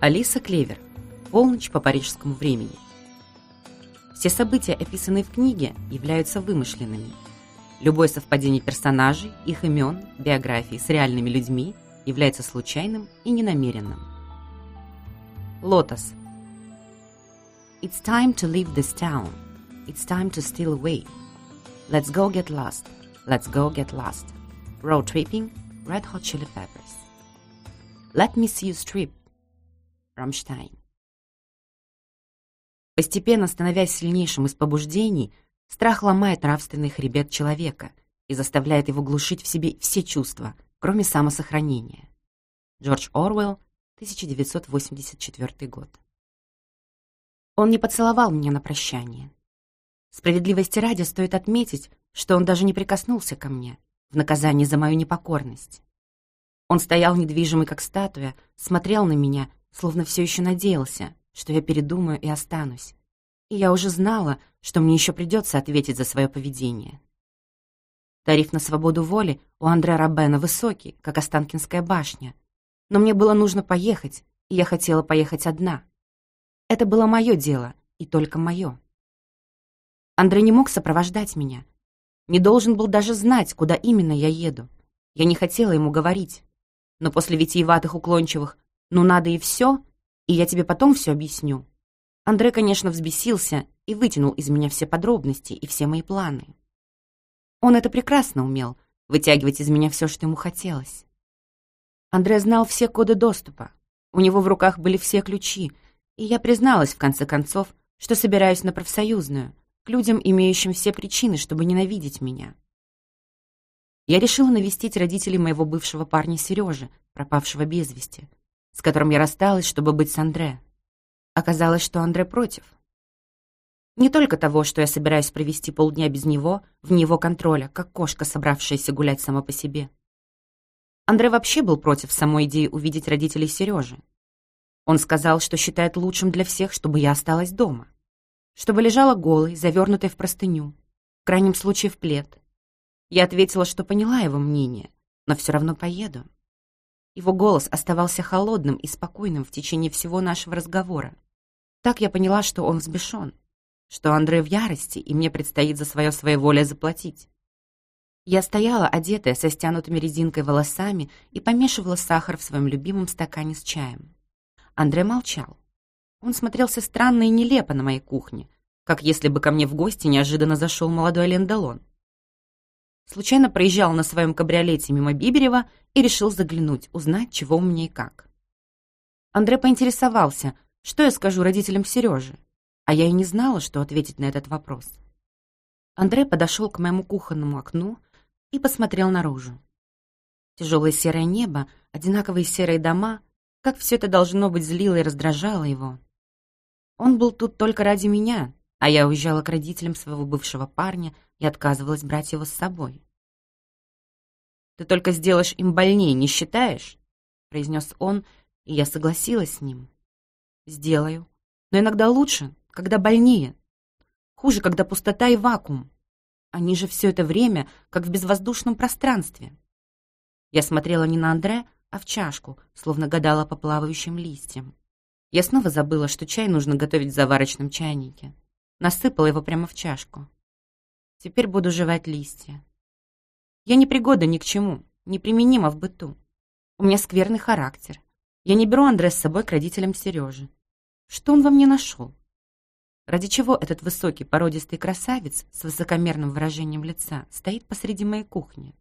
Алиса Клевер. Полночь по парижскому времени. Все события, описанные в книге, являются вымышленными. Любое совпадение персонажей, их имен, биографий с реальными людьми является случайным и ненамеренным. Лотос. It's time to leave this town. It's time to steal away. Let's go get lost. Let's go get lost. Road tripping. Red Hot Chili Peppers. Let me see you strip. Рамштайн. Постепенно становясь сильнейшим из побуждений, страх ломает нравственный хребет человека и заставляет его глушить в себе все чувства, кроме самосохранения. Джордж Орвелл, 1984 год. Он не поцеловал меня на прощание. Справедливости ради стоит отметить, что он даже не прикоснулся ко мне в наказание за мою непокорность. Он стоял недвижимый, как статуя, смотрел на меня, словно все еще надеялся, что я передумаю и останусь. И я уже знала, что мне еще придется ответить за свое поведение. Тариф на свободу воли у Андре Рабена высокий, как Останкинская башня. Но мне было нужно поехать, и я хотела поехать одна. Это было мое дело, и только мое. Андре не мог сопровождать меня. Не должен был даже знать, куда именно я еду. Я не хотела ему говорить. Но после витиеватых уклончивых «ну надо и все», и я тебе потом все объясню, Андре, конечно, взбесился и вытянул из меня все подробности и все мои планы. Он это прекрасно умел, вытягивать из меня все, что ему хотелось. Андре знал все коды доступа, у него в руках были все ключи, и я призналась, в конце концов, что собираюсь на профсоюзную, к людям, имеющим все причины, чтобы ненавидеть меня. Я решила навестить родителей моего бывшего парня Сережи, пропавшего без вести, с которым я рассталась, чтобы быть с Андре. Оказалось, что Андре против. Не только того, что я собираюсь провести полдня без него, вне его контроля, как кошка, собравшаяся гулять сама по себе. Андре вообще был против самой идеи увидеть родителей Сережи. Он сказал, что считает лучшим для всех, чтобы я осталась дома. Чтобы лежала голой, завернутой в простыню, в крайнем случае в плед. Я ответила, что поняла его мнение, но все равно поеду. Его голос оставался холодным и спокойным в течение всего нашего разговора. Так я поняла, что он взбешен, что Андрей в ярости, и мне предстоит за свое своеволие заплатить. Я стояла, одетая, со стянутыми резинкой волосами, и помешивала сахар в своем любимом стакане с чаем. Андрей молчал. Он смотрелся странно и нелепо на моей кухне, как если бы ко мне в гости неожиданно зашел молодой Лен Случайно проезжал на своем кабриолете мимо Биберева и решил заглянуть, узнать, чего у меня и как. Андрей поинтересовался, что я скажу родителям Сережи, а я и не знала, что ответить на этот вопрос. Андрей подошел к моему кухонному окну и посмотрел наружу. Тяжелое серое небо, одинаковые серые дома, как все это должно быть злило и раздражало его. Он был тут только ради меня, а я уезжала к родителям своего бывшего парня и отказывалась брать его с собой. «Ты только сделаешь им больнее, не считаешь?» — произнес он, и я согласилась с ним. «Сделаю. Но иногда лучше, когда больнее. Хуже, когда пустота и вакуум. Они же все это время, как в безвоздушном пространстве». Я смотрела не на Андре, а в чашку, словно гадала по плавающим листьям. Я снова забыла, что чай нужно готовить в заварочном чайнике. Насыпала его прямо в чашку. Теперь буду жевать листья. Я не пригода ни к чему, неприменима в быту. У меня скверный характер. Я не беру Андре с собой к родителям Сережи. Что он во мне нашел? Ради чего этот высокий породистый красавец с высокомерным выражением лица стоит посреди моей кухни?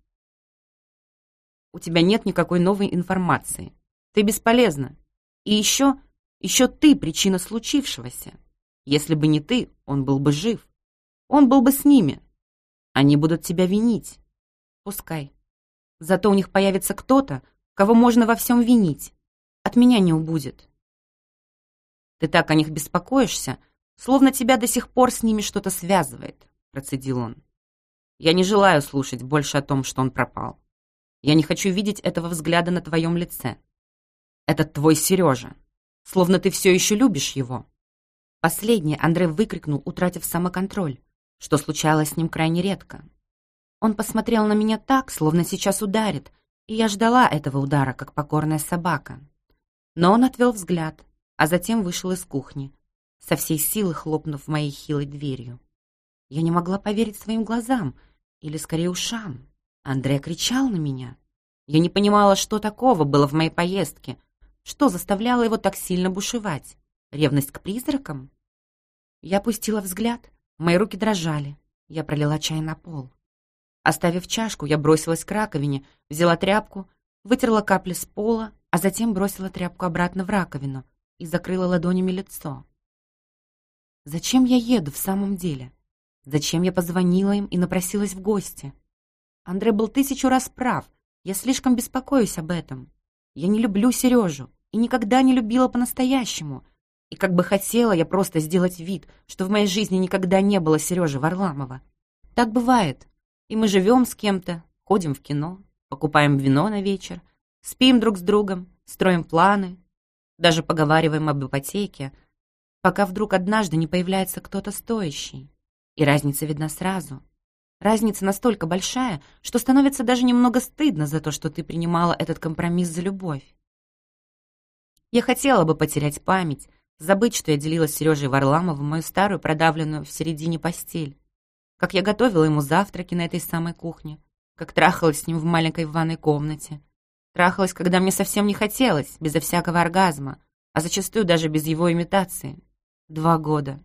У тебя нет никакой новой информации. Ты бесполезна. И еще, еще ты причина случившегося. Если бы не ты, он был бы жив. Он был бы с ними. Они будут тебя винить. Пускай. Зато у них появится кто-то, кого можно во всем винить. От меня не убудет. Ты так о них беспокоишься, словно тебя до сих пор с ними что-то связывает, процедил он. Я не желаю слушать больше о том, что он пропал. Я не хочу видеть этого взгляда на твоем лице. Этот твой Сережа. Словно ты все еще любишь его. Последнее Андрей выкрикнул, утратив самоконтроль, что случалось с ним крайне редко. Он посмотрел на меня так, словно сейчас ударит, и я ждала этого удара, как покорная собака. Но он отвел взгляд, а затем вышел из кухни, со всей силы хлопнув моей хилой дверью. Я не могла поверить своим глазам, или скорее ушам. Андрей кричал на меня. Я не понимала, что такого было в моей поездке, что заставляло его так сильно бушевать. Ревность к призракам? Я опустила взгляд, мои руки дрожали. Я пролила чай на пол. Оставив чашку, я бросилась к раковине, взяла тряпку, вытерла капли с пола, а затем бросила тряпку обратно в раковину и закрыла ладонями лицо. Зачем я еду в самом деле? Зачем я позвонила им и напросилась в гости? Андрей был тысячу раз прав. Я слишком беспокоюсь об этом. Я не люблю Сережу и никогда не любила по-настоящему. И как бы хотела я просто сделать вид, что в моей жизни никогда не было Сережи Варламова. Так бывает. И мы живем с кем-то, ходим в кино, покупаем вино на вечер, спим друг с другом, строим планы, даже поговариваем об ипотеке, пока вдруг однажды не появляется кто-то стоящий. И разница видна сразу. Разница настолько большая, что становится даже немного стыдно за то, что ты принимала этот компромисс за любовь. Я хотела бы потерять память, забыть, что я делила с Сережей Варламовым мою старую продавленную в середине постель, как я готовила ему завтраки на этой самой кухне, как трахалась с ним в маленькой ванной комнате. Трахалась, когда мне совсем не хотелось, безо всякого оргазма, а зачастую даже без его имитации. Два года.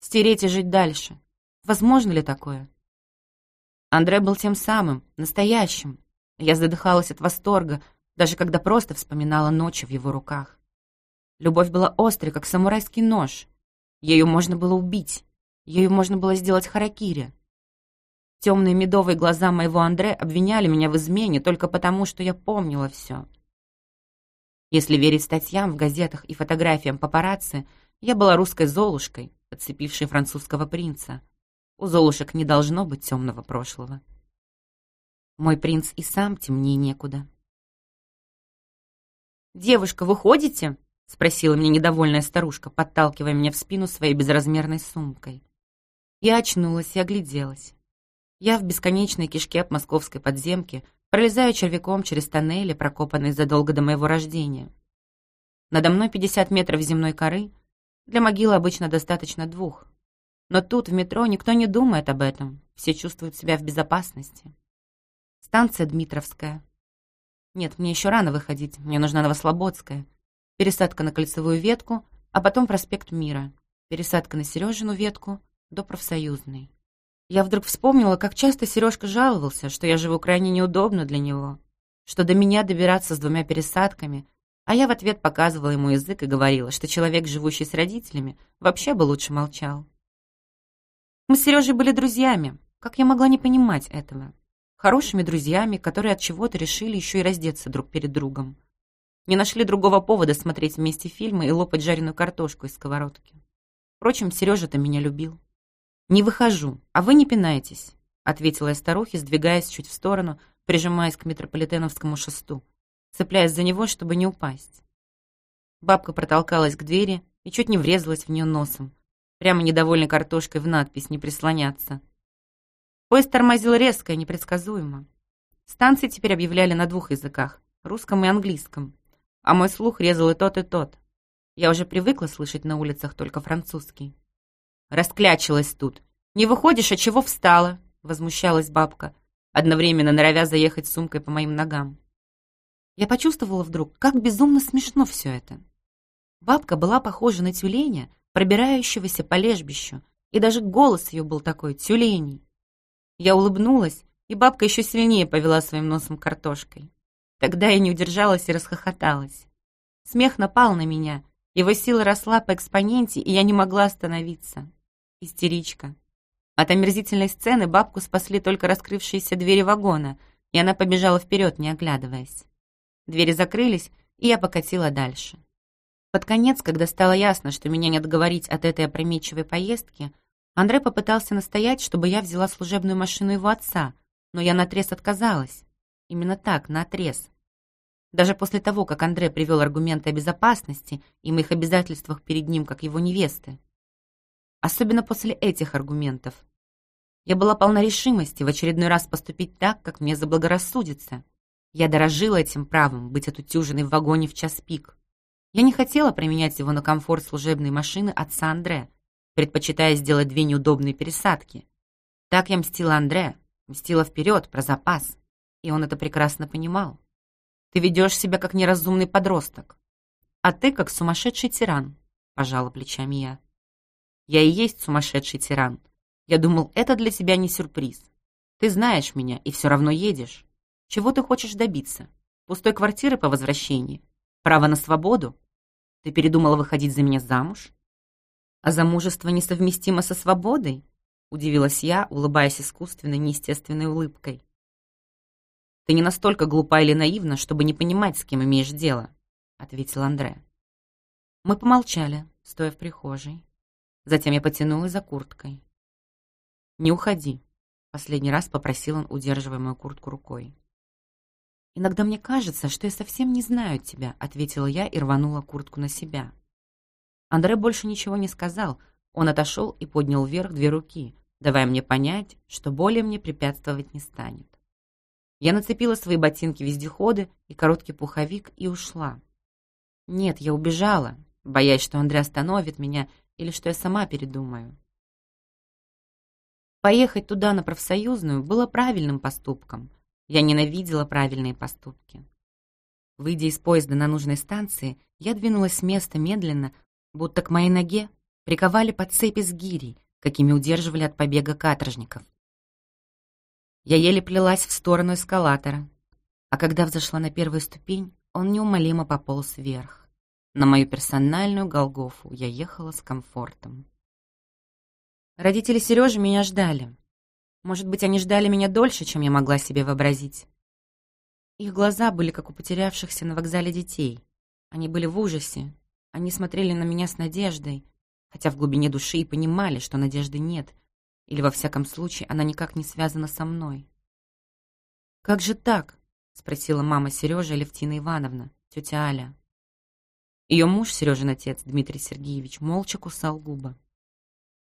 Стереть и жить дальше. Возможно ли такое? Андре был тем самым, настоящим. Я задыхалась от восторга, даже когда просто вспоминала ночи в его руках. Любовь была острой, как самурайский нож. Ею можно было убить. Ею можно было сделать харакири. Темные медовые глаза моего Андре обвиняли меня в измене только потому, что я помнила все. Если верить статьям в газетах и фотографиям папарацци, я была русской золушкой, подцепившей французского принца. У золушек не должно быть темного прошлого. Мой принц и сам темнее некуда. «Девушка, вы ходите?» — спросила мне недовольная старушка, подталкивая меня в спину своей безразмерной сумкой. Я очнулась и огляделась. Я в бесконечной кишке московской подземки пролезаю червяком через тоннели, прокопанные задолго до моего рождения. Надо мной 50 метров земной коры, для могилы обычно достаточно двух. Но тут, в метро, никто не думает об этом, все чувствуют себя в безопасности. Станция Дмитровская. Нет, мне еще рано выходить, мне нужна Новослободская. Пересадка на кольцевую ветку, а потом проспект Мира. Пересадка на Сережину ветку — до профсоюзной. Я вдруг вспомнила, как часто Сережка жаловался, что я живу крайне неудобно для него, что до меня добираться с двумя пересадками, а я в ответ показывала ему язык и говорила, что человек, живущий с родителями, вообще бы лучше молчал. Мы с Сережей были друзьями, как я могла не понимать этого? Хорошими друзьями, которые от чего-то решили еще и раздеться друг перед другом. Не нашли другого повода смотреть вместе фильмы и лопать жареную картошку из сковородки. Впрочем, Сережа-то меня любил. «Не выхожу, а вы не пинайтесь», — ответила я старухе, сдвигаясь чуть в сторону, прижимаясь к метрополитеновскому шесту, цепляясь за него, чтобы не упасть. Бабка протолкалась к двери и чуть не врезалась в нее носом, прямо недовольной картошкой в надпись «Не прислоняться». Поезд тормозил резко и непредсказуемо. Станции теперь объявляли на двух языках — русском и английском, а мой слух резал и тот, и тот. Я уже привыкла слышать на улицах только французский. Расклячилась тут. Не выходишь, а чего встала?» — возмущалась бабка, одновременно норовя заехать сумкой по моим ногам. Я почувствовала вдруг, как безумно смешно все это. Бабка была похожа на тюленя, пробирающегося по лежбищу, и даже голос ее был такой, тюленей. Я улыбнулась, и бабка еще сильнее повела своим носом картошкой. Тогда я не удержалась и расхохоталась. Смех напал на меня, его сила росла по экспоненте, и я не могла остановиться. Истеричка. От омерзительной сцены бабку спасли только раскрывшиеся двери вагона, и она побежала вперед, не оглядываясь. Двери закрылись, и я покатила дальше. Под конец, когда стало ясно, что меня не отговорить от этой опрометчивой поездки, Андрей попытался настоять, чтобы я взяла служебную машину его отца, но я наотрез отказалась. Именно так, наотрез. Даже после того, как Андрей привел аргументы о безопасности и моих обязательствах перед ним как его невесты. Особенно после этих аргументов. Я была полна решимости в очередной раз поступить так, как мне заблагорассудится. Я дорожила этим правом быть отутюженной в вагоне в час пик. Я не хотела применять его на комфорт служебной машины отца Андре, предпочитая сделать две неудобные пересадки. Так я мстила Андре, мстила вперед, про запас. И он это прекрасно понимал. Ты ведешь себя как неразумный подросток. А ты как сумасшедший тиран, пожала плечами я. Я и есть сумасшедший тиран. Я думал, это для тебя не сюрприз. Ты знаешь меня и все равно едешь. Чего ты хочешь добиться? Пустой квартиры по возвращении? Право на свободу? Ты передумала выходить за меня замуж? А замужество несовместимо со свободой? Удивилась я, улыбаясь искусственной, неестественной улыбкой. «Ты не настолько глупа или наивна, чтобы не понимать, с кем имеешь дело», — ответил Андре. Мы помолчали, стоя в прихожей. Затем я потянулась за курткой. «Не уходи», — последний раз попросил он, удерживая мою куртку рукой. «Иногда мне кажется, что я совсем не знаю тебя», — ответила я и рванула куртку на себя. Андре больше ничего не сказал. Он отошел и поднял вверх две руки, давая мне понять, что более мне препятствовать не станет. Я нацепила свои ботинки-вездеходы и короткий пуховик и ушла. Нет, я убежала, боясь, что Андрей остановит меня или что я сама передумаю. Поехать туда на профсоюзную было правильным поступком. Я ненавидела правильные поступки. Выйдя из поезда на нужной станции, я двинулась с места медленно, будто к моей ноге приковали под цепи с гирей, какими удерживали от побега каторжников. Я еле плелась в сторону эскалатора, а когда взошла на первую ступень, он неумолимо пополз вверх. На мою персональную Голгофу я ехала с комфортом. Родители Сережи меня ждали. Может быть, они ждали меня дольше, чем я могла себе вообразить. Их глаза были как у потерявшихся на вокзале детей. Они были в ужасе. Они смотрели на меня с надеждой, хотя в глубине души и понимали, что надежды нет, или, во всяком случае, она никак не связана со мной. «Как же так?» — спросила мама Сережи Левтина Ивановна, тетя Аля. Ее муж, Сережин отец, Дмитрий Сергеевич, молча кусал губы.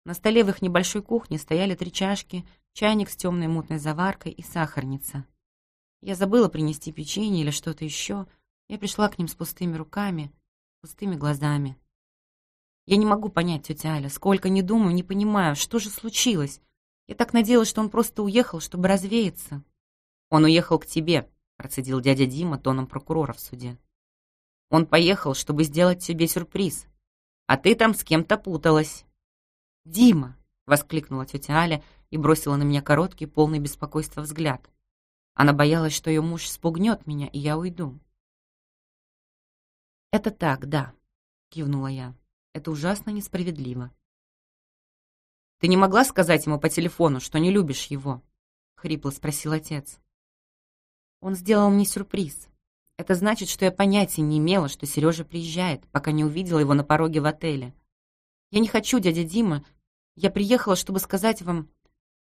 На столе в их небольшой кухне стояли три чашки, чайник с темной мутной заваркой и сахарница. Я забыла принести печенье или что-то еще. Я пришла к ним с пустыми руками, пустыми глазами. Я не могу понять, тетя Аля, сколько не думаю, не понимаю, что же случилось. Я так надеялась, что он просто уехал, чтобы развеяться. Он уехал к тебе, процедил дядя Дима тоном прокурора в суде. Он поехал, чтобы сделать тебе сюрприз. А ты там с кем-то путалась. «Дима!» — воскликнула тетя Аля и бросила на меня короткий, полный беспокойства взгляд. Она боялась, что ее муж спугнет меня, и я уйду. «Это так, да», — кивнула я. Это ужасно несправедливо. «Ты не могла сказать ему по телефону, что не любишь его?» — хрипло спросил отец. «Он сделал мне сюрприз. Это значит, что я понятия не имела, что Сережа приезжает, пока не увидела его на пороге в отеле. Я не хочу, дядя Дима. Я приехала, чтобы сказать вам...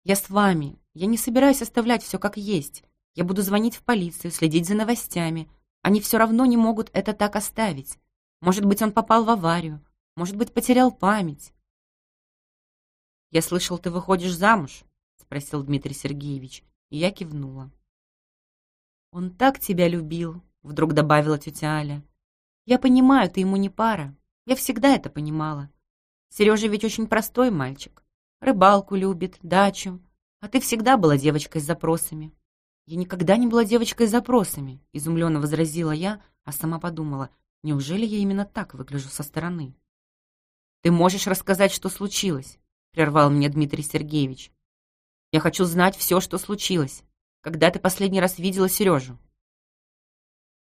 Я с вами. Я не собираюсь оставлять все как есть. Я буду звонить в полицию, следить за новостями. Они все равно не могут это так оставить. Может быть, он попал в аварию. Может быть, потерял память. «Я слышал, ты выходишь замуж?» — спросил Дмитрий Сергеевич, и я кивнула. «Он так тебя любил», — вдруг добавила тетя Аля. «Я понимаю, ты ему не пара. Я всегда это понимала. Сережа ведь очень простой мальчик. Рыбалку любит, дачу. А ты всегда была девочкой с запросами». «Я никогда не была девочкой с запросами», — изумленно возразила я, а сама подумала, неужели я именно так выгляжу со стороны? «Ты можешь рассказать, что случилось?» — прервал меня Дмитрий Сергеевич. «Я хочу знать все, что случилось. Когда ты последний раз видела Сережу?»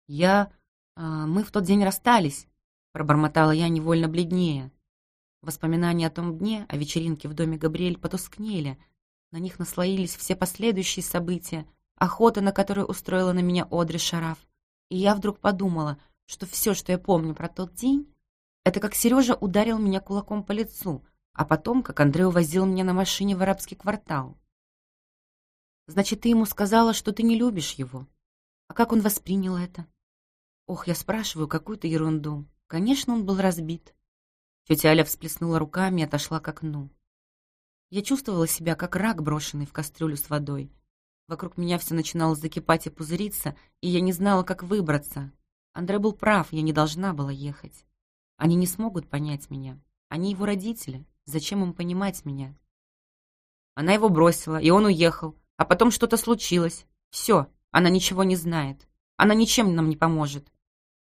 «Я... А, мы в тот день расстались», — пробормотала я невольно бледнее. Воспоминания о том дне, о вечеринке в доме Габриэль потускнели. На них наслоились все последующие события, охота, на которую устроила на меня Одри Шараф. И я вдруг подумала, что все, что я помню про тот день, это как Сережа ударил меня кулаком по лицу, а потом, как Андрей увозил меня на машине в арабский квартал. Значит, ты ему сказала, что ты не любишь его. А как он воспринял это? Ох, я спрашиваю какую-то ерунду. Конечно, он был разбит. Тетя Аля всплеснула руками и отошла к окну. Я чувствовала себя, как рак, брошенный в кастрюлю с водой. Вокруг меня все начинало закипать и пузыриться, и я не знала, как выбраться. Андре был прав, я не должна была ехать. Они не смогут понять меня. Они его родители. Зачем им понимать меня? Она его бросила, и он уехал. А потом что-то случилось. Все, она ничего не знает. Она ничем нам не поможет.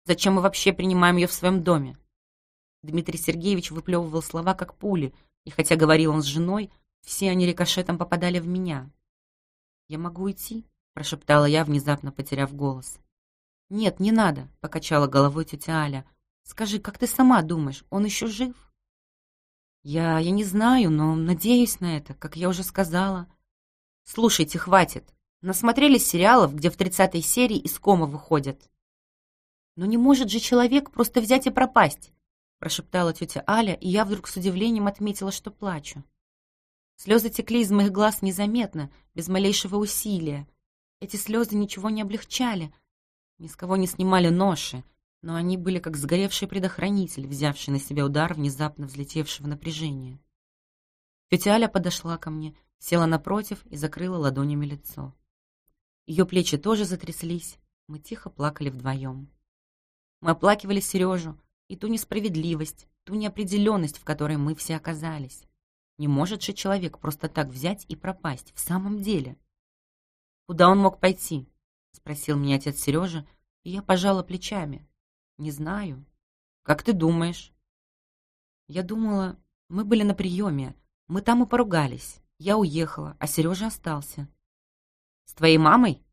Зачем мы вообще принимаем ее в своем доме? Дмитрий Сергеевич выплевывал слова, как пули, и хотя говорил он с женой, все они рикошетом попадали в меня. «Я могу уйти?» — прошептала я, внезапно потеряв голос. «Нет, не надо», — покачала головой тетя Аля. «Скажи, как ты сама думаешь, он еще жив?» «Я... я не знаю, но надеюсь на это, как я уже сказала». «Слушайте, хватит. Насмотрелись сериалов, где в тридцатой серии из кома выходят». «Но не может же человек просто взять и пропасть», — прошептала тетя Аля, и я вдруг с удивлением отметила, что плачу. Слезы текли из моих глаз незаметно, без малейшего усилия. Эти слезы ничего не облегчали, ни с кого не снимали ноши, но они были как сгоревший предохранитель, взявший на себя удар внезапно взлетевшего напряжения. Тетя Аля подошла ко мне, села напротив и закрыла ладонями лицо. Ее плечи тоже затряслись, мы тихо плакали вдвоем. Мы оплакивали Сережу и ту несправедливость, ту неопределенность, в которой мы все оказались. Не может же человек просто так взять и пропасть, в самом деле. Куда он мог пойти? Спросил меня отец Сережа, и я пожала плечами. Не знаю. Как ты думаешь? Я думала, мы были на приеме, мы там и поругались. Я уехала, а Сережа остался. С твоей мамой?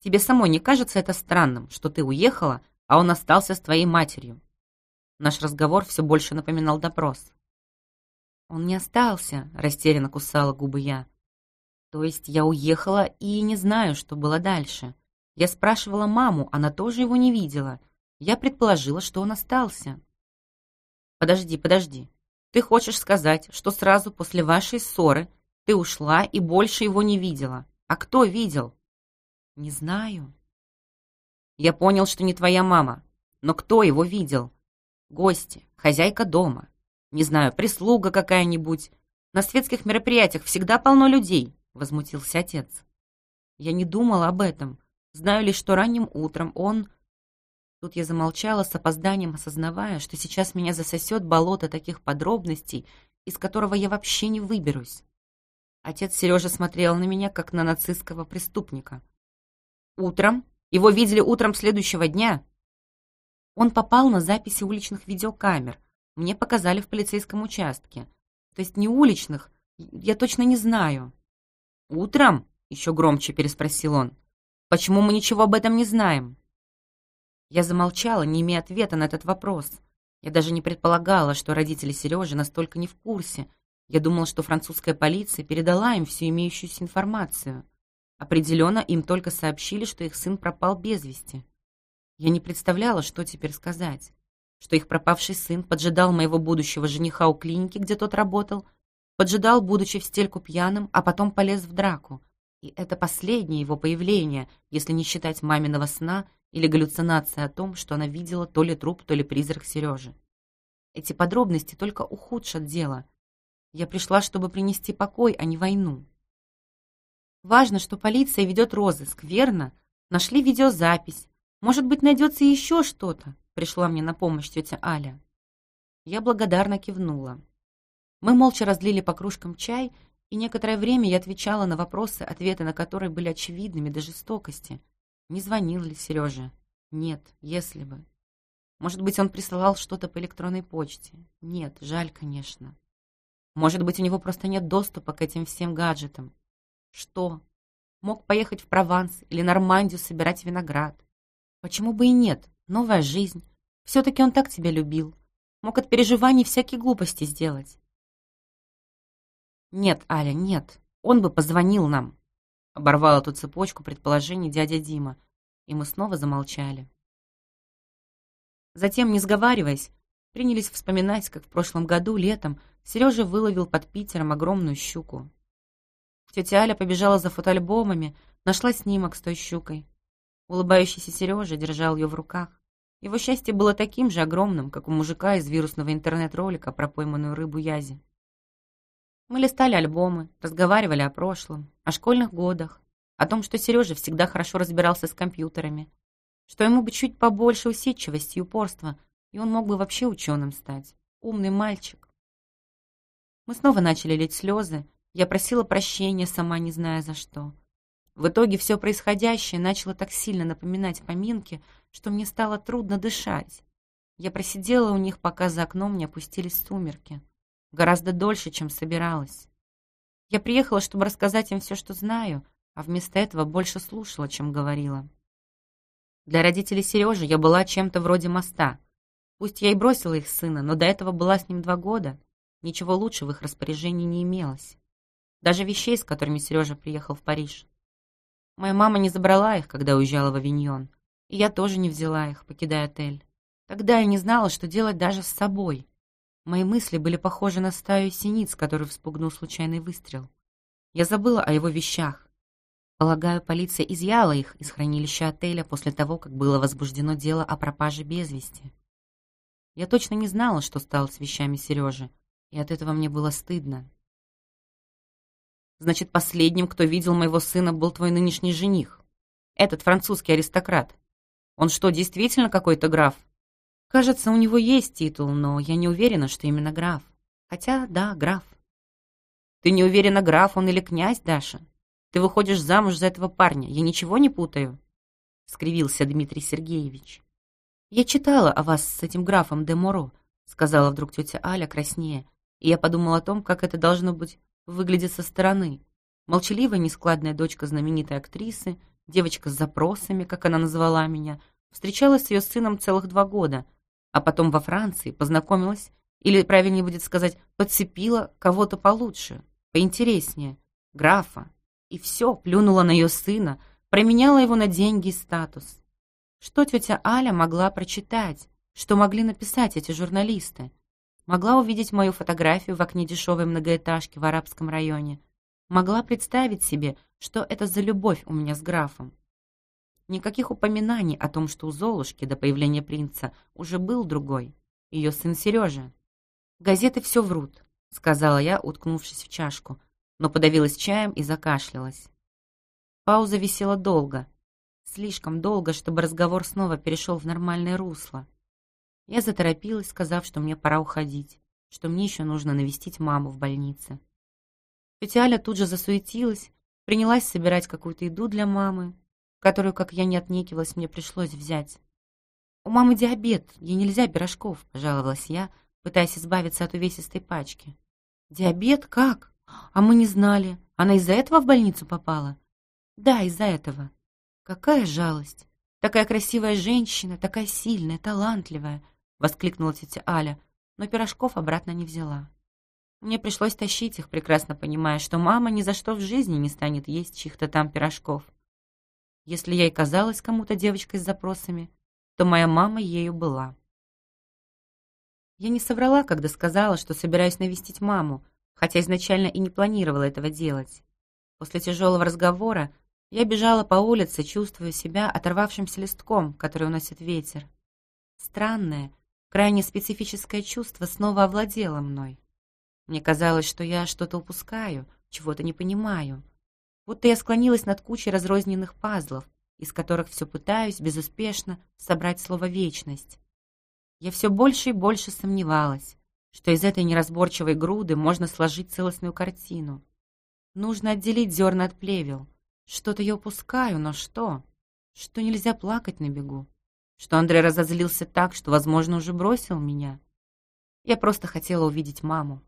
Тебе самой не кажется это странным, что ты уехала, а он остался с твоей матерью? Наш разговор все больше напоминал допрос. Он не остался, растерянно кусала губы я. То есть я уехала и не знаю, что было дальше. Я спрашивала маму, она тоже его не видела — я предположила, что он остался. Подожди, подожди. Ты хочешь сказать, что сразу после вашей ссоры ты ушла и больше его не видела? А кто видел? Не знаю. Я понял, что не твоя мама. Но кто его видел? Гости, хозяйка дома. Не знаю, прислуга какая-нибудь. На светских мероприятиях всегда полно людей, возмутился отец. Я не думала об этом. Знаю лишь, что ранним утром он Тут я замолчала с опозданием, осознавая, что сейчас меня засосет болото таких подробностей, из которого я вообще не выберусь. Отец Сережа смотрел на меня, как на нацистского преступника. «Утром? Его видели утром следующего дня?» Он попал на записи уличных видеокамер. Мне показали в полицейском участке. То есть не уличных, я точно не знаю. «Утром?» — еще громче переспросил он. «Почему мы ничего об этом не знаем?» Я замолчала, не имея ответа на этот вопрос. Я даже не предполагала, что родители Сережи настолько не в курсе. Я думала, что французская полиция передала им всю имеющуюся информацию. Определенно, им только сообщили, что их сын пропал без вести. Я не представляла, что теперь сказать. Что их пропавший сын поджидал моего будущего жениха у клиники, где тот работал, поджидал, будучи в стельку пьяным, а потом полез в драку. И это последнее его появление, если не считать маминого сна или галлюцинация о том, что она видела то ли труп, то ли призрак Сережи. Эти подробности только ухудшат дело. Я пришла, чтобы принести покой, а не войну. Важно, что полиция ведет розыск, верно? Нашли видеозапись. Может быть, найдется еще что-то, пришла мне на помощь тетя Аля. Я благодарно кивнула. Мы молча разлили по кружкам чай, и некоторое время я отвечала на вопросы, ответы на которые были очевидными до жестокости — не звонил ли Сережа? Нет, если бы. Может быть, он присылал что-то по электронной почте? Нет, жаль, конечно. Может быть, у него просто нет доступа к этим всем гаджетам? Что? Мог поехать в Прованс или Нормандию собирать виноград. Почему бы и нет? Новая жизнь. Все-таки он так тебя любил. Мог от переживаний всякие глупости сделать. Нет, Аля, нет. Он бы позвонил нам. Оборвал эту цепочку предположений дядя Дима, и мы снова замолчали. Затем, не сговариваясь, принялись вспоминать, как в прошлом году, летом, Сережа выловил под Питером огромную щуку. Тетя Аля побежала за фотоальбомами, нашла снимок с той щукой. Улыбающийся Сережа держал ее в руках. Его счастье было таким же огромным, как у мужика из вирусного интернет-ролика про пойманную рыбу Язи. Мы листали альбомы, разговаривали о прошлом, о школьных годах, о том, что Сережа всегда хорошо разбирался с компьютерами, что ему бы чуть побольше усидчивости и упорства, и он мог бы вообще ученым стать. Умный мальчик. Мы снова начали лить слезы. Я просила прощения, сама не зная за что. В итоге все происходящее начало так сильно напоминать поминки, что мне стало трудно дышать. Я просидела у них, пока за окном не опустились сумерки. Гораздо дольше, чем собиралась. Я приехала, чтобы рассказать им все, что знаю, а вместо этого больше слушала, чем говорила. Для родителей Сережи я была чем-то вроде моста. Пусть я и бросила их сына, но до этого была с ним два года. Ничего лучше в их распоряжении не имелось. Даже вещей, с которыми Сережа приехал в Париж. Моя мама не забрала их, когда уезжала в Авиньон. И я тоже не взяла их, покидая отель. Тогда я не знала, что делать даже с собой. Мои мысли были похожи на стаю синиц, который вспугнул случайный выстрел. Я забыла о его вещах, Полагаю, полиция изъяла их из хранилища отеля после того, как было возбуждено дело о пропаже без вести. Я точно не знала, что стало с вещами Сережи, и от этого мне было стыдно. Значит, последним, кто видел моего сына, был твой нынешний жених. Этот французский аристократ. Он что, действительно какой-то граф? Кажется, у него есть титул, но я не уверена, что именно граф. Хотя, да, граф. Ты не уверена, граф он или князь, Даша? Ты выходишь замуж за этого парня. Я ничего не путаю?» — скривился Дмитрий Сергеевич. «Я читала о вас с этим графом де Моро», — сказала вдруг тетя Аля краснее, и я подумала о том, как это должно быть выглядит со стороны. Молчаливая, нескладная дочка знаменитой актрисы, девочка с запросами, как она назвала меня, встречалась с ее сыном целых два года, а потом во Франции познакомилась, или, правильнее будет сказать, подцепила кого-то получше, поинтереснее, графа, и все, плюнула на ее сына, променяла его на деньги и статус. Что тетя Аля могла прочитать? Что могли написать эти журналисты? Могла увидеть мою фотографию в окне дешевой многоэтажки в арабском районе. Могла представить себе, что это за любовь у меня с графом. Никаких упоминаний о том, что у Золушки до появления принца уже был другой, ее сын Сережа. «Газеты все врут», — сказала я, уткнувшись в чашку, но подавилась чаем и закашлялась. Пауза висела долго. Слишком долго, чтобы разговор снова перешел в нормальное русло. Я заторопилась, сказав, что мне пора уходить, что мне еще нужно навестить маму в больнице. Тетя Аля тут же засуетилась, принялась собирать какую-то еду для мамы, которую, как я не отнекивалась, мне пришлось взять. «У мамы диабет, ей нельзя пирожков», — пожаловалась я, пытаясь избавиться от увесистой пачки. «Диабет? Как?» А мы не знали. Она из-за этого в больницу попала? Да, из-за этого. Какая жалость. Такая красивая женщина, такая сильная, талантливая, воскликнула тетя Аля, но пирожков обратно не взяла. Мне пришлось тащить их, прекрасно понимая, что мама ни за что в жизни не станет есть чьих-то там пирожков. Если я и казалась кому-то девочкой с запросами, то моя мама ею была. Я не соврала, когда сказала, что собираюсь навестить маму, хотя изначально и не планировала этого делать. После тяжелого разговора я бежала по улице, чувствуя себя оторвавшимся листком, который уносит ветер. Странное, крайне специфическое чувство снова овладело мной. Мне казалось, что я что-то упускаю, чего-то не понимаю. Будто я склонилась над кучей разрозненных пазлов, из которых все пытаюсь безуспешно собрать слово «вечность». Я все больше и больше сомневалась, что из этой неразборчивой груды можно сложить целостную картину. Нужно отделить зерна от плевел. Что-то я упускаю, но что? Что нельзя плакать на бегу? Что Андрей разозлился так, что, возможно, уже бросил меня? Я просто хотела увидеть маму.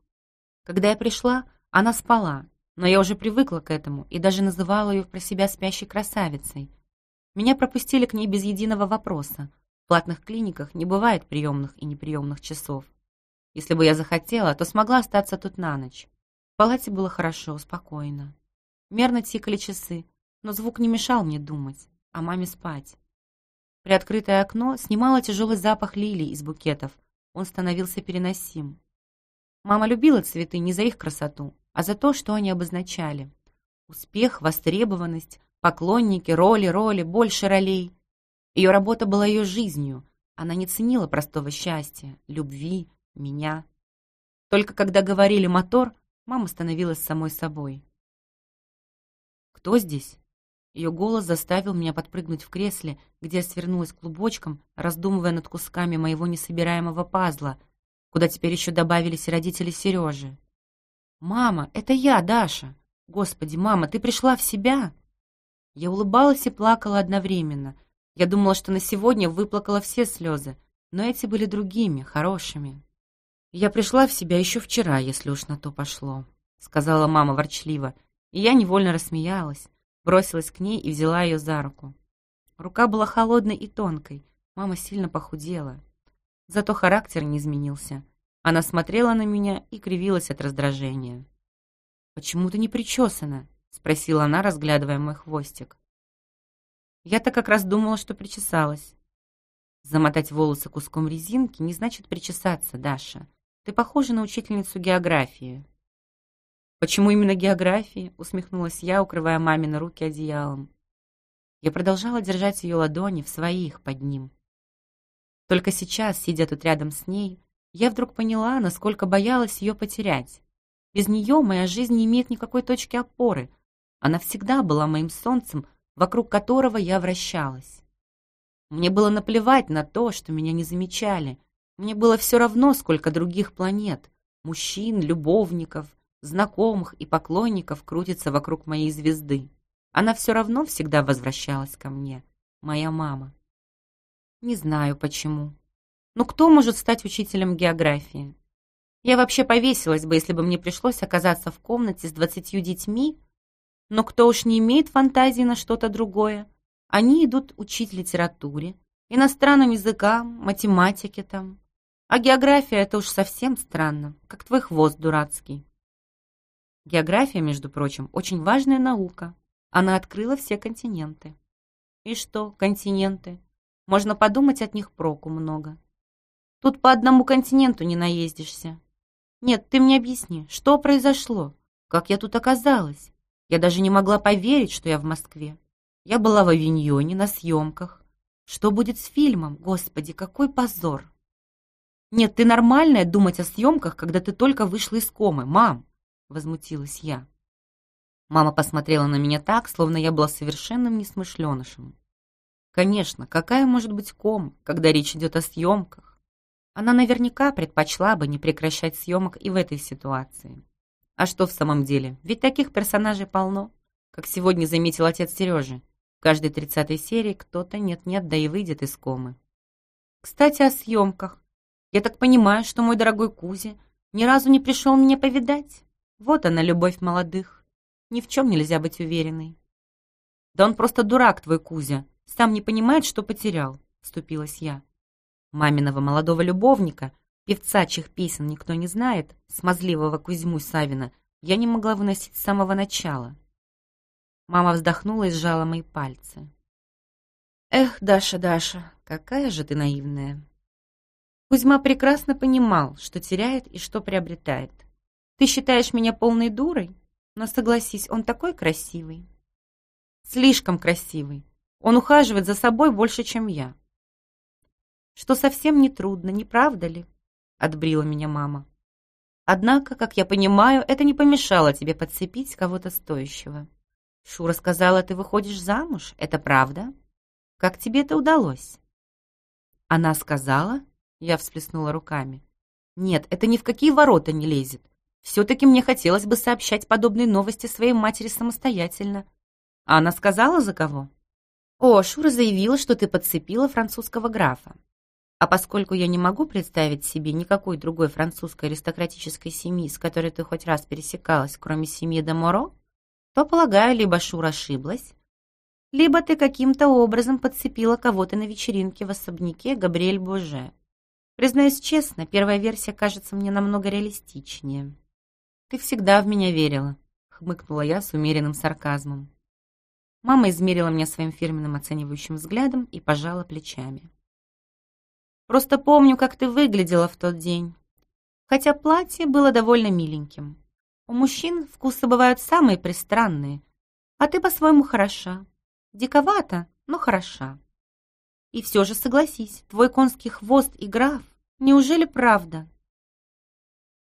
Когда я пришла, она спала, но я уже привыкла к этому и даже называла ее про себя спящей красавицей. Меня пропустили к ней без единого вопроса. В платных клиниках не бывает приемных и неприемных часов. Если бы я захотела, то смогла остаться тут на ночь. В палате было хорошо, спокойно. Мерно тикали часы, но звук не мешал мне думать, а маме спать. Приоткрытое окно снимало тяжелый запах лилий из букетов. Он становился переносим. Мама любила цветы не за их красоту, а за то, что они обозначали. Успех, востребованность, поклонники, роли, роли, больше ролей. Ее работа была ее жизнью. Она не ценила простого счастья, любви, меня. Только когда говорили «мотор», мама становилась самой собой. «Кто здесь?» Ее голос заставил меня подпрыгнуть в кресле, где я свернулась клубочком, раздумывая над кусками моего несобираемого пазла, куда теперь еще добавились родители Сережи. «Мама, это я, Даша! Господи, мама, ты пришла в себя!» Я улыбалась и плакала одновременно. Я думала, что на сегодня выплакала все слезы, но эти были другими, хорошими. «Я пришла в себя еще вчера, если уж на то пошло», — сказала мама ворчливо, и я невольно рассмеялась бросилась к ней и взяла ее за руку. Рука была холодной и тонкой, мама сильно похудела. Зато характер не изменился. Она смотрела на меня и кривилась от раздражения. «Почему ты не причесана?» — спросила она, разглядывая мой хвостик. Я-то как раз думала, что причесалась. Замотать волосы куском резинки не значит причесаться, Даша. Ты похожа на учительницу географии. «Почему именно географии?» — усмехнулась я, укрывая мамины руки одеялом. Я продолжала держать ее ладони в своих под ним. Только сейчас, сидя тут рядом с ней, я вдруг поняла, насколько боялась ее потерять. Без нее моя жизнь не имеет никакой точки опоры. Она всегда была моим солнцем, вокруг которого я вращалась. Мне было наплевать на то, что меня не замечали. Мне было все равно, сколько других планет, мужчин, любовников, знакомых и поклонников крутится вокруг моей звезды. Она все равно всегда возвращалась ко мне, моя мама. Не знаю почему. Но кто может стать учителем географии? Я вообще повесилась бы, если бы мне пришлось оказаться в комнате с двадцатью детьми, но кто уж не имеет фантазии на что-то другое, они идут учить литературе, иностранным языкам, математике там. А география — это уж совсем странно, как твой хвост дурацкий. География, между прочим, очень важная наука. Она открыла все континенты. И что, континенты? Можно подумать, от них проку много. Тут по одному континенту не наездишься. Нет, ты мне объясни, что произошло? Как я тут оказалась? Я даже не могла поверить, что я в Москве. Я была в Авиньоне на съемках. Что будет с фильмом? Господи, какой позор! Нет, ты нормальная думать о съемках, когда ты только вышла из комы, мам. — возмутилась я. Мама посмотрела на меня так, словно я была совершенным несмышленышем. Конечно, какая может быть ком, когда речь идет о съемках? Она наверняка предпочла бы не прекращать съемок и в этой ситуации. А что в самом деле? Ведь таких персонажей полно. Как сегодня заметил отец Сережи, в каждой тридцатой серии кто-то нет-нет, да и выйдет из комы. Кстати, о съемках. Я так понимаю, что мой дорогой Кузя ни разу не пришел меня повидать. Вот она, любовь молодых. Ни в чем нельзя быть уверенной. Да он просто дурак, твой Кузя. Сам не понимает, что потерял, вступилась я. Маминого молодого любовника, певца, чьих песен никто не знает, смазливого Кузьму Савина, я не могла выносить с самого начала. Мама вздохнула и сжала мои пальцы. «Эх, Даша, Даша, какая же ты наивная!» Кузьма прекрасно понимал, что теряет и что приобретает. Ты считаешь меня полной дурой? Но согласись, он такой красивый. Слишком красивый. Он ухаживает за собой больше, чем я. Что совсем не трудно, не правда ли? Отбрила меня мама. Однако, как я понимаю, это не помешало тебе подцепить кого-то стоящего. Шура сказала, ты выходишь замуж, это правда? Как тебе это удалось? Она сказала? Я всплеснула руками. Нет, это ни в какие ворота не лезет. Все-таки мне хотелось бы сообщать подобные новости своей матери самостоятельно. А она сказала, за кого? О, Шура заявила, что ты подцепила французского графа. А поскольку я не могу представить себе никакой другой французской аристократической семьи, с которой ты хоть раз пересекалась, кроме семьи де Моро, то, полагаю, либо Шура ошиблась, либо ты каким-то образом подцепила кого-то на вечеринке в особняке Габриэль Боже. Признаюсь честно, первая версия кажется мне намного реалистичнее. «Ты всегда в меня верила», — хмыкнула я с умеренным сарказмом. Мама измерила меня своим фирменным оценивающим взглядом и пожала плечами. «Просто помню, как ты выглядела в тот день. Хотя платье было довольно миленьким. У мужчин вкусы бывают самые пристранные, а ты по-своему хороша. Диковата, но хороша. И все же согласись, твой конский хвост и граф, неужели правда?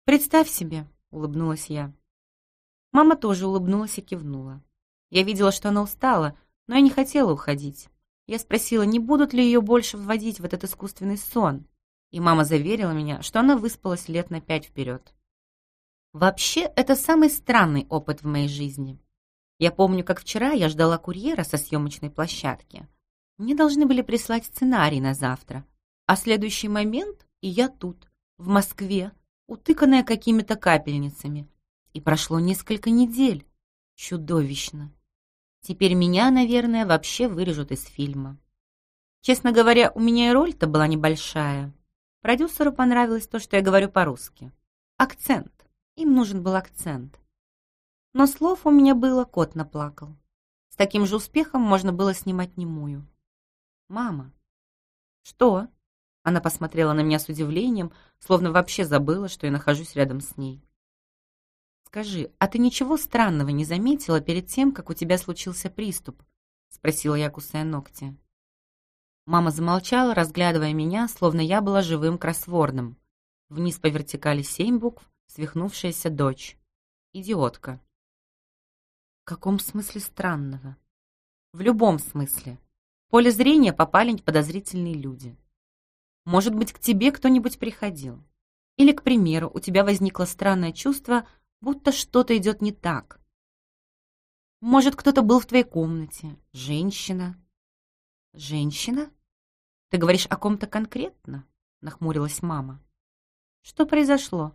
Представь себе, улыбнулась я. Мама тоже улыбнулась и кивнула. Я видела, что она устала, Но я не хотела уходить. Я спросила, не будут ли ее больше вводить в этот искусственный сон. И мама заверила меня, что она выспалась лет на пять вперед. Вообще, это самый странный опыт в моей жизни. Я помню, как вчера я ждала курьера со съемочной площадки. Мне должны были прислать сценарий на завтра. А следующий момент, и я тут, в Москве, утыканная какими-то капельницами. И прошло несколько недель. Чудовищно. Теперь меня, наверное, вообще вырежут из фильма. Честно говоря, у меня и роль-то была небольшая. Продюсеру понравилось то, что я говорю по-русски. Акцент. Им нужен был акцент. Но слов у меня было, кот наплакал. С таким же успехом можно было снимать немую. «Мама». «Что?» Она посмотрела на меня с удивлением, словно вообще забыла, что я нахожусь рядом с ней. «Скажи, а ты ничего странного не заметила перед тем, как у тебя случился приступ?» — спросила я, кусая ногти. Мама замолчала, разглядывая меня, словно я была живым кроссвордом. Вниз по вертикали семь букв, свихнувшаяся дочь. Идиотка. В каком смысле странного? В любом смысле. В поле зрения попали подозрительные люди. Может быть, к тебе кто-нибудь приходил. Или, к примеру, у тебя возникло странное чувство, будто что-то идет не так. Может, кто-то был в твоей комнате. Женщина. Женщина? Ты говоришь о ком-то конкретно? Нахмурилась мама. Что произошло?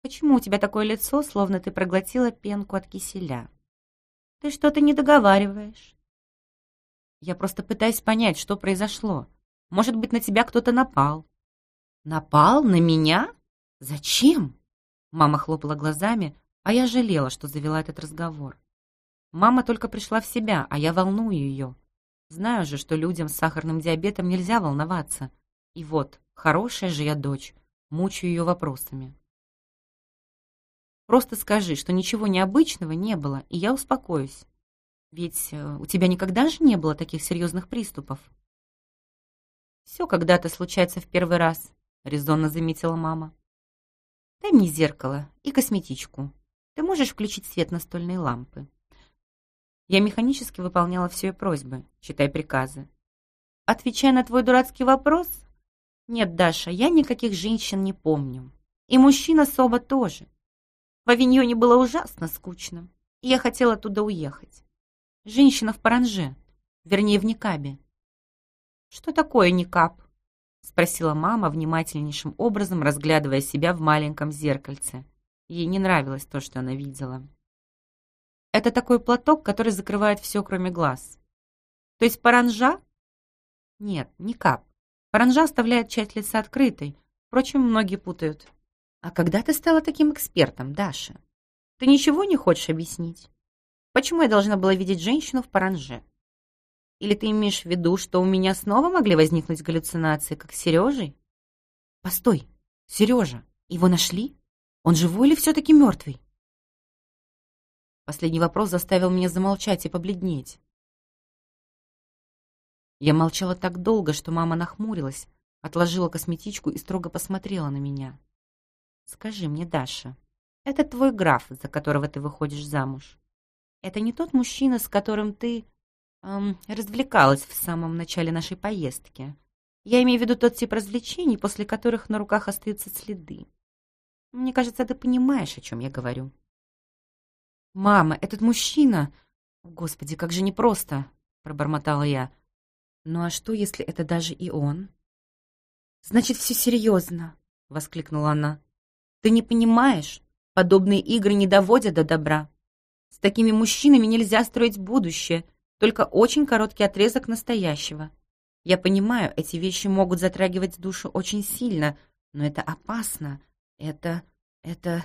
Почему у тебя такое лицо, словно ты проглотила пенку от киселя? Ты что-то не договариваешь. Я просто пытаюсь понять, что произошло. Может быть, на тебя кто-то напал. Напал на меня? Зачем? Мама хлопала глазами, а я жалела, что завела этот разговор. Мама только пришла в себя, а я волную ее. Знаю же, что людям с сахарным диабетом нельзя волноваться. И вот, хорошая же я дочь, мучаю ее вопросами. Просто скажи, что ничего необычного не было, и я успокоюсь. Ведь э, у тебя никогда же не было таких серьезных приступов. Все когда-то случается в первый раз, резонно заметила мама. Дай мне зеркало и косметичку. Ты можешь включить свет настольной лампы?» Я механически выполняла все ее просьбы, читая приказы. Отвечая на твой дурацкий вопрос, нет, Даша, я никаких женщин не помню. И мужчин особо тоже. В авиньоне было ужасно скучно, и я хотела туда уехать. Женщина в паранже, вернее, в никабе. Что такое никаб? — спросила мама, внимательнейшим образом разглядывая себя в маленьком зеркальце. Ей не нравилось то, что она видела. «Это такой платок, который закрывает все, кроме глаз. То есть паранжа?» «Нет, не кап. Паранжа оставляет часть лица открытой. Впрочем, многие путают. А когда ты стала таким экспертом, Даша? Ты ничего не хочешь объяснить? Почему я должна была видеть женщину в паранже?» Или ты имеешь в виду, что у меня снова могли возникнуть галлюцинации, как с Сережей? Постой, Сережа, его нашли? Он живой или все-таки мертвый? Последний вопрос заставил меня замолчать и побледнеть. Я молчала так долго, что мама нахмурилась, отложила косметичку и строго посмотрела на меня. «Скажи мне, Даша, это твой граф, за которого ты выходишь замуж? Это не тот мужчина, с которым ты развлекалась в самом начале нашей поездки. Я имею в виду тот тип развлечений, после которых на руках остаются следы. Мне кажется, ты понимаешь, о чем я говорю. «Мама, этот мужчина...» «Господи, как же непросто!» — пробормотала я. «Ну а что, если это даже и он?» «Значит, все серьезно!» — воскликнула она. «Ты не понимаешь? Подобные игры не доводят до добра. С такими мужчинами нельзя строить будущее, только очень короткий отрезок настоящего. Я понимаю, эти вещи могут затрагивать душу очень сильно, но это опасно. Это... это...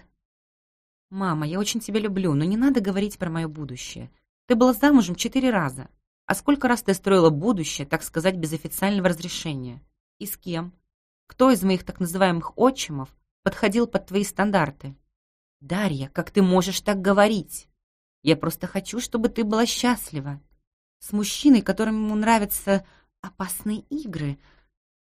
Мама, я очень тебя люблю, но не надо говорить про мое будущее. Ты была замужем четыре раза. А сколько раз ты строила будущее, так сказать, без официального разрешения? И с кем? Кто из моих так называемых отчимов подходил под твои стандарты? Дарья, как ты можешь так говорить? Я просто хочу, чтобы ты была счастлива с мужчиной, которому нравятся опасные игры.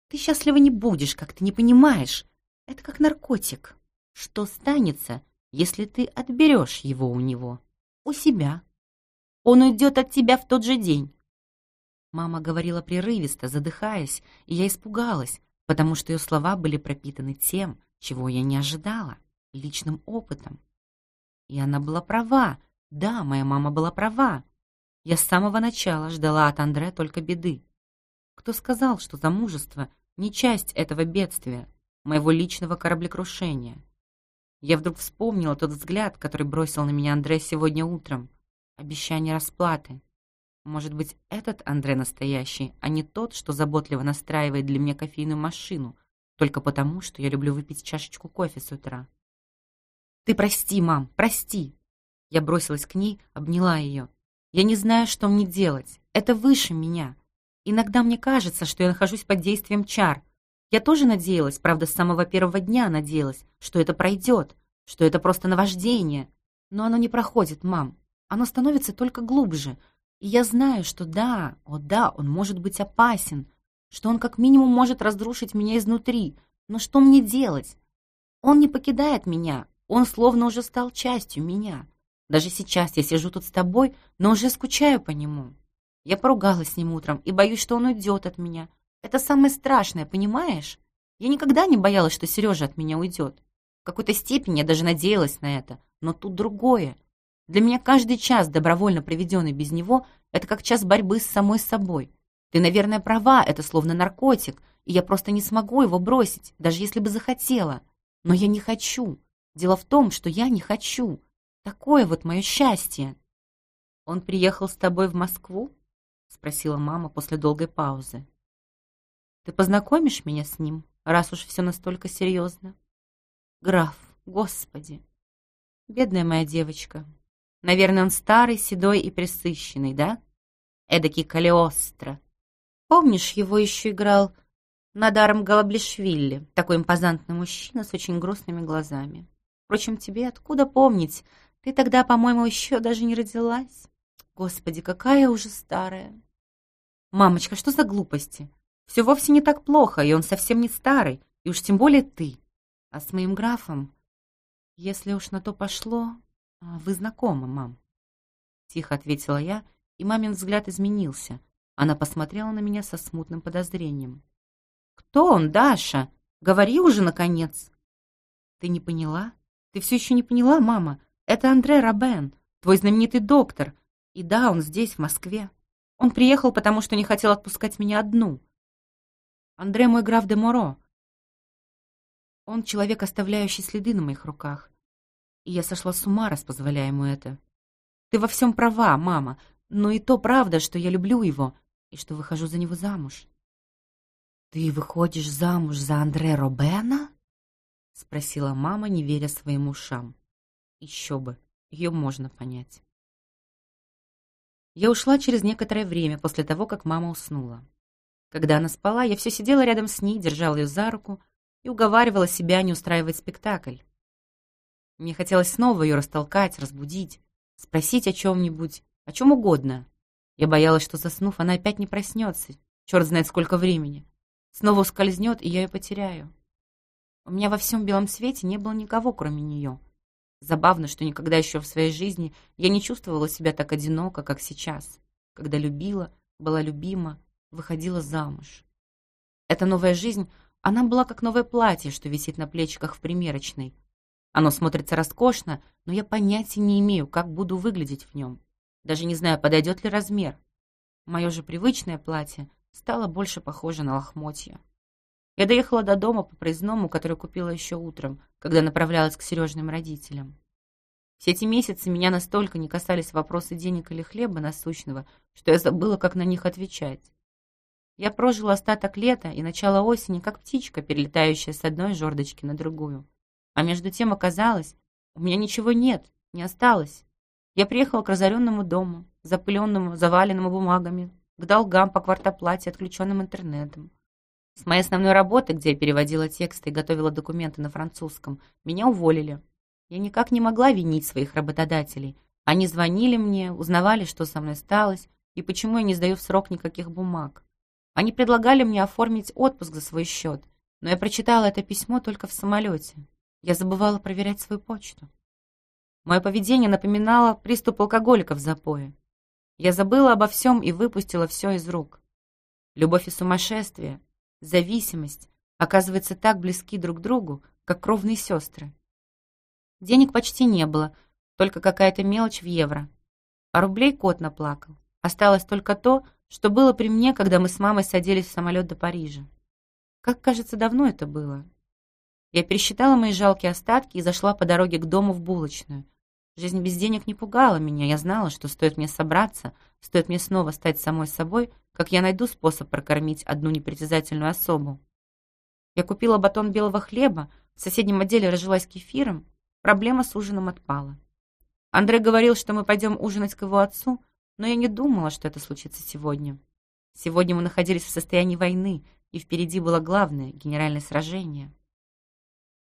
Ты счастлива не будешь, как ты не понимаешь. Это как наркотик. Что станется, если ты отберешь его у него? У себя. Он уйдет от тебя в тот же день, Мама говорила прерывисто, задыхаясь, и я испугалась, потому что ее слова были пропитаны тем, чего я не ожидала, личным опытом. И она была права. Да, моя мама была права. Я с самого начала ждала от Андре только беды. Кто сказал, что замужество не часть этого бедствия, моего личного кораблекрушения? Я вдруг вспомнила тот взгляд, который бросил на меня Андре сегодня утром. Обещание расплаты. Может быть, этот Андре настоящий, а не тот, что заботливо настраивает для меня кофейную машину, только потому, что я люблю выпить чашечку кофе с утра. «Ты прости, мам, прости!» Я бросилась к ней, обняла ее. «Я не знаю, что мне делать. Это выше меня. Иногда мне кажется, что я нахожусь под действием чар. Я тоже надеялась, правда, с самого первого дня надеялась, что это пройдет, что это просто наваждение. Но оно не проходит, мам. Оно становится только глубже. И я знаю, что да, о да, он может быть опасен, что он как минимум может разрушить меня изнутри. Но что мне делать? Он не покидает меня, он словно уже стал частью меня. Даже сейчас я сижу тут с тобой, но уже скучаю по нему. Я поругалась с ним утром и боюсь, что он уйдет от меня. Это самое страшное, понимаешь? Я никогда не боялась, что Сережа от меня уйдет. В какой-то степени я даже надеялась на это. Но тут другое. Для меня каждый час, добровольно проведенный без него, это как час борьбы с самой собой. Ты, наверное, права, это словно наркотик, и я просто не смогу его бросить, даже если бы захотела. Но я не хочу. Дело в том, что я не хочу. Такое вот мое счастье. Он приехал с тобой в Москву? Спросила мама после долгой паузы. Ты познакомишь меня с ним, раз уж все настолько серьезно? Граф, господи. Бедная моя девочка. Наверное, он старый, седой и пресыщенный, да? Эдакий Калиостро. Помнишь, его еще играл Надаром Галаблишвили, такой импозантный мужчина с очень грустными глазами. Впрочем, тебе откуда помнить? Ты тогда, по-моему, еще даже не родилась. Господи, какая уже старая. Мамочка, что за глупости? Все вовсе не так плохо, и он совсем не старый, и уж тем более ты. А с моим графом, если уж на то пошло, а, вы знакомы, мам. Тихо ответила я, и мамин взгляд изменился. Она посмотрела на меня со смутным подозрением. «Кто он, Даша? Говори уже, наконец!» «Ты не поняла?» Ты все еще не поняла, мама? Это Андре Рабен, твой знаменитый доктор. И да, он здесь, в Москве. Он приехал, потому что не хотел отпускать меня одну. Андре мой граф де Моро. Он человек, оставляющий следы на моих руках. И я сошла с ума, раз позволяя ему это. Ты во всем права, мама, но и то правда, что я люблю его и что выхожу за него замуж. Ты выходишь замуж за Андре Робена? — спросила мама, не веря своим ушам. Еще бы, ее можно понять. Я ушла через некоторое время после того, как мама уснула. Когда она спала, я все сидела рядом с ней, держала ее за руку и уговаривала себя не устраивать спектакль. Мне хотелось снова ее растолкать, разбудить, спросить о чем-нибудь, о чем угодно. Я боялась, что, заснув, она опять не проснется, черт знает сколько времени. Снова ускользнет, и я ее потеряю. У меня во всем белом свете не было никого, кроме нее. Забавно, что никогда еще в своей жизни я не чувствовала себя так одиноко, как сейчас, когда любила, была любима, выходила замуж. Эта новая жизнь, она была как новое платье, что висит на плечиках в примерочной. Оно смотрится роскошно, но я понятия не имею, как буду выглядеть в нем. Даже не знаю, подойдет ли размер. Мое же привычное платье стало больше похоже на лохмотья. Я доехала до дома по проездному, который купила еще утром, когда направлялась к Сережным родителям. Все эти месяцы меня настолько не касались вопросы денег или хлеба насущного, что я забыла, как на них отвечать. Я прожила остаток лета и начало осени, как птичка, перелетающая с одной жердочки на другую. А между тем оказалось, у меня ничего нет, не осталось. Я приехала к разоренному дому, запыленному, заваленному бумагами, к долгам по квартоплате, отключенным интернетом. С моей основной работы, где я переводила тексты и готовила документы на французском, меня уволили. Я никак не могла винить своих работодателей. Они звонили мне, узнавали, что со мной сталось и почему я не сдаю в срок никаких бумаг. Они предлагали мне оформить отпуск за свой счет, но я прочитала это письмо только в самолете. Я забывала проверять свою почту. Мое поведение напоминало приступ алкоголика в запое. Я забыла обо всем и выпустила все из рук. Любовь и сумасшествие, зависимость, оказываются так близки друг другу, как кровные сестры. Денег почти не было, только какая-то мелочь в евро. А рублей кот наплакал. Осталось только то, что было при мне, когда мы с мамой садились в самолет до Парижа. Как, кажется, давно это было. Я пересчитала мои жалкие остатки и зашла по дороге к дому в булочную. Жизнь без денег не пугала меня. Я знала, что стоит мне собраться, стоит мне снова стать самой собой, как я найду способ прокормить одну непритязательную особу. Я купила батон белого хлеба, в соседнем отделе разжилась кефиром, проблема с ужином отпала. Андрей говорил, что мы пойдем ужинать к его отцу, но я не думала, что это случится сегодня. Сегодня мы находились в состоянии войны, и впереди было главное — генеральное сражение.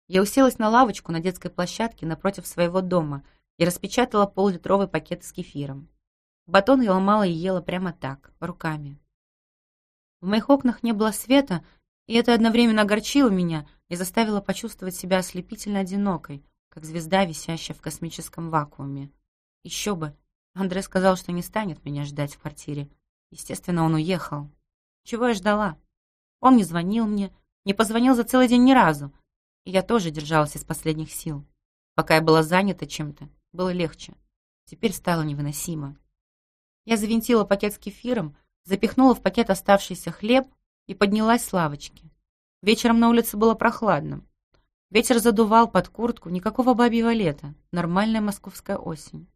Я уселась на лавочку на детской площадке напротив своего дома и распечатала поллитровый пакет с кефиром. Батон я ломала и ела прямо так, руками. В моих окнах не было света, и это одновременно огорчило меня и заставило почувствовать себя ослепительно одинокой, как звезда, висящая в космическом вакууме. Еще бы, Андрей сказал, что не станет меня ждать в квартире. Естественно, он уехал. Чего я ждала? Он не звонил мне, не позвонил за целый день ни разу. И я тоже держалась из последних сил. Пока я была занята чем-то, было легче. Теперь стало невыносимо. Я завинтила пакет с кефиром, запихнула в пакет оставшийся хлеб и поднялась с лавочки. Вечером на улице было прохладно. Ветер задувал под куртку, никакого бабьего лета, нормальная московская осень.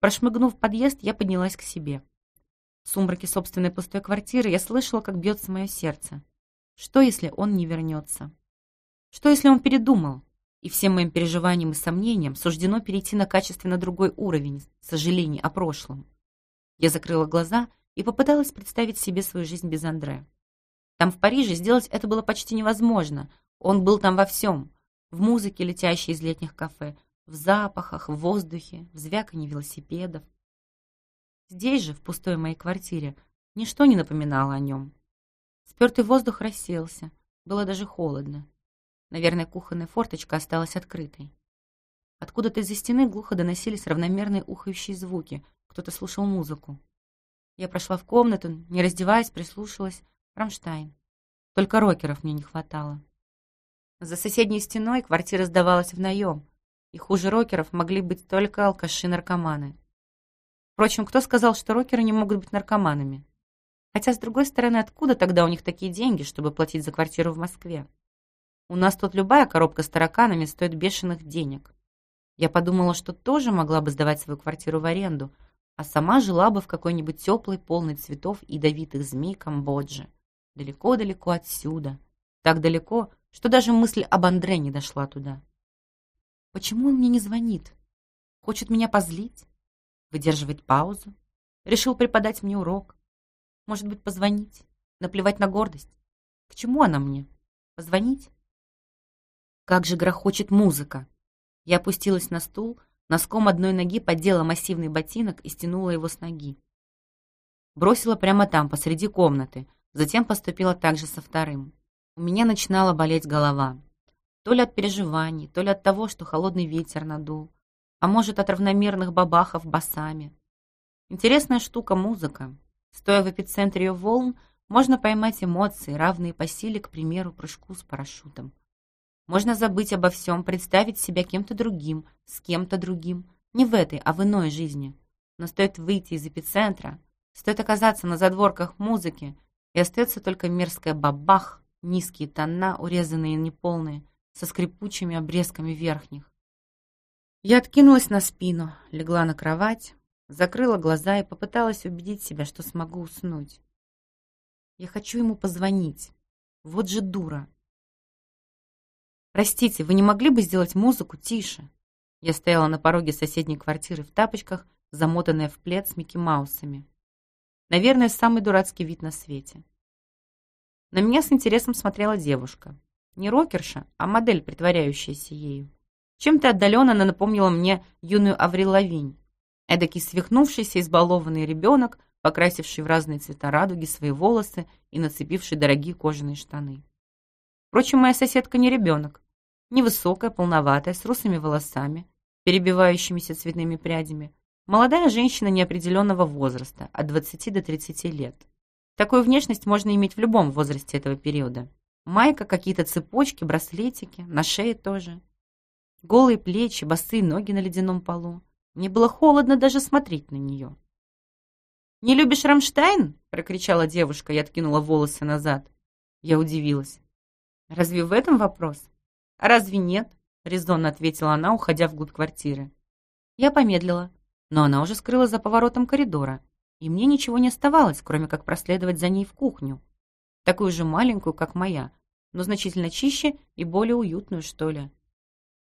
Прошмыгнув подъезд, я поднялась к себе. В сумраке собственной пустой квартиры я слышала, как бьется мое сердце. Что, если он не вернется? Что, если он передумал? И всем моим переживаниям и сомнениям суждено перейти на качественно другой уровень сожалений о прошлом. Я закрыла глаза и попыталась представить себе свою жизнь без Андре. Там, в Париже, сделать это было почти невозможно. Он был там во всем. В музыке, летящей из летних кафе, в запахах, в воздухе, в звяканье велосипедов. Здесь же, в пустой моей квартире, ничто не напоминало о нем. Спертый воздух рассеялся, было даже холодно. Наверное, кухонная форточка осталась открытой. Откуда-то из-за стены глухо доносились равномерные ухающие звуки. Кто-то слушал музыку. Я прошла в комнату, не раздеваясь, прислушалась. Рамштайн. Только рокеров мне не хватало. За соседней стеной квартира сдавалась в наем, и хуже рокеров могли быть только алкаши-наркоманы. Впрочем, кто сказал, что рокеры не могут быть наркоманами? Хотя, с другой стороны, откуда тогда у них такие деньги, чтобы платить за квартиру в Москве? У нас тут любая коробка с тараканами стоит бешеных денег. Я подумала, что тоже могла бы сдавать свою квартиру в аренду, а сама жила бы в какой-нибудь теплой, полной цветов и ядовитых змей Камбоджи. Далеко-далеко отсюда. Так далеко, что даже мысль об Андре не дошла туда. Почему он мне не звонит? Хочет меня позлить? Выдерживает паузу? Решил преподать мне урок? Может быть, позвонить? Наплевать на гордость? К чему она мне? Позвонить? Как же грохочет музыка! Я опустилась на стул, носком одной ноги поддела массивный ботинок и стянула его с ноги. Бросила прямо там, посреди комнаты, затем поступила так же со вторым. У меня начинала болеть голова. То ли от переживаний, то ли от того, что холодный ветер надул, а может, от равномерных бабахов басами. Интересная штука музыка. Стоя в эпицентре ее волн, можно поймать эмоции, равные по силе, к примеру, прыжку с парашютом. Можно забыть обо всем, представить себя кем-то другим, с кем-то другим. Не в этой, а в иной жизни. Но стоит выйти из эпицентра, стоит оказаться на задворках музыки, и остается только мерзкая бабах, низкие тона, урезанные неполные, со скрипучими обрезками верхних. Я откинулась на спину, легла на кровать, закрыла глаза и попыталась убедить себя, что смогу уснуть. Я хочу ему позвонить. Вот же дура. «Простите, вы не могли бы сделать музыку тише?» Я стояла на пороге соседней квартиры в тапочках, замотанная в плед с Микки Маусами. Наверное, самый дурацкий вид на свете. На меня с интересом смотрела девушка. Не рокерша, а модель, притворяющаяся ею. Чем-то отдаленно она напомнила мне юную Аврил Лавинь. Эдакий свихнувшийся, избалованный ребенок, покрасивший в разные цвета радуги свои волосы и нацепивший дорогие кожаные штаны. Впрочем, моя соседка не ребенок. Невысокая, полноватая, с русыми волосами, перебивающимися цветными прядями. Молодая женщина неопределенного возраста, от 20 до 30 лет. Такую внешность можно иметь в любом возрасте этого периода. Майка, какие-то цепочки, браслетики, на шее тоже. Голые плечи, босые ноги на ледяном полу. Мне было холодно даже смотреть на нее. «Не любишь Рамштайн?» — прокричала девушка и откинула волосы назад. Я удивилась. «Разве в этом вопрос?» «А разве нет?» — резонно ответила она, уходя вглубь квартиры. Я помедлила, но она уже скрылась за поворотом коридора, и мне ничего не оставалось, кроме как проследовать за ней в кухню. Такую же маленькую, как моя, но значительно чище и более уютную, что ли.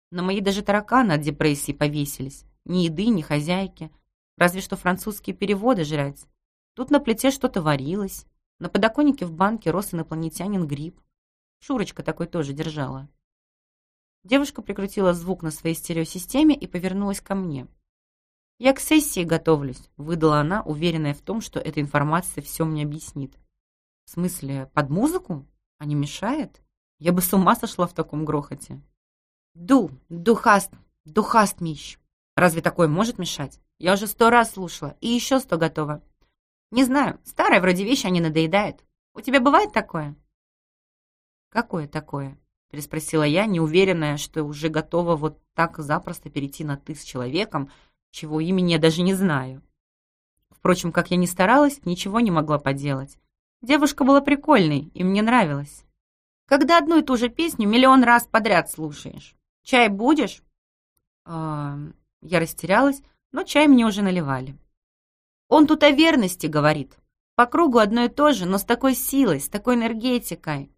На мои даже тараканы от депрессии повесились. Ни еды, ни хозяйки. Разве что французские переводы жрать. Тут на плите что-то варилось. На подоконнике в банке рос инопланетянин гриб. Шурочка такой тоже держала. Девушка прикрутила звук на своей стереосистеме и повернулась ко мне. «Я к сессии готовлюсь», — выдала она, уверенная в том, что эта информация все мне объяснит. «В смысле, под музыку? А не мешает? Я бы с ума сошла в таком грохоте». «Ду, духаст, духаст мищ. Разве такое может мешать? Я уже сто раз слушала, и еще сто готова. Не знаю, старая вроде вещь, они надоедают. У тебя бывает такое?» «Какое такое?» — переспросила я, неуверенная, что уже готова вот так запросто перейти на «ты» с человеком, чего имени я даже не знаю. Впрочем, как я ни старалась, ничего не могла поделать. Девушка была прикольной, и мне нравилось. Когда одну и ту же песню миллион раз подряд слушаешь. Чай будешь?» а, Я растерялась, но чай мне уже наливали. «Он тут о верности говорит. По кругу одно и то же, но с такой силой, с такой энергетикой.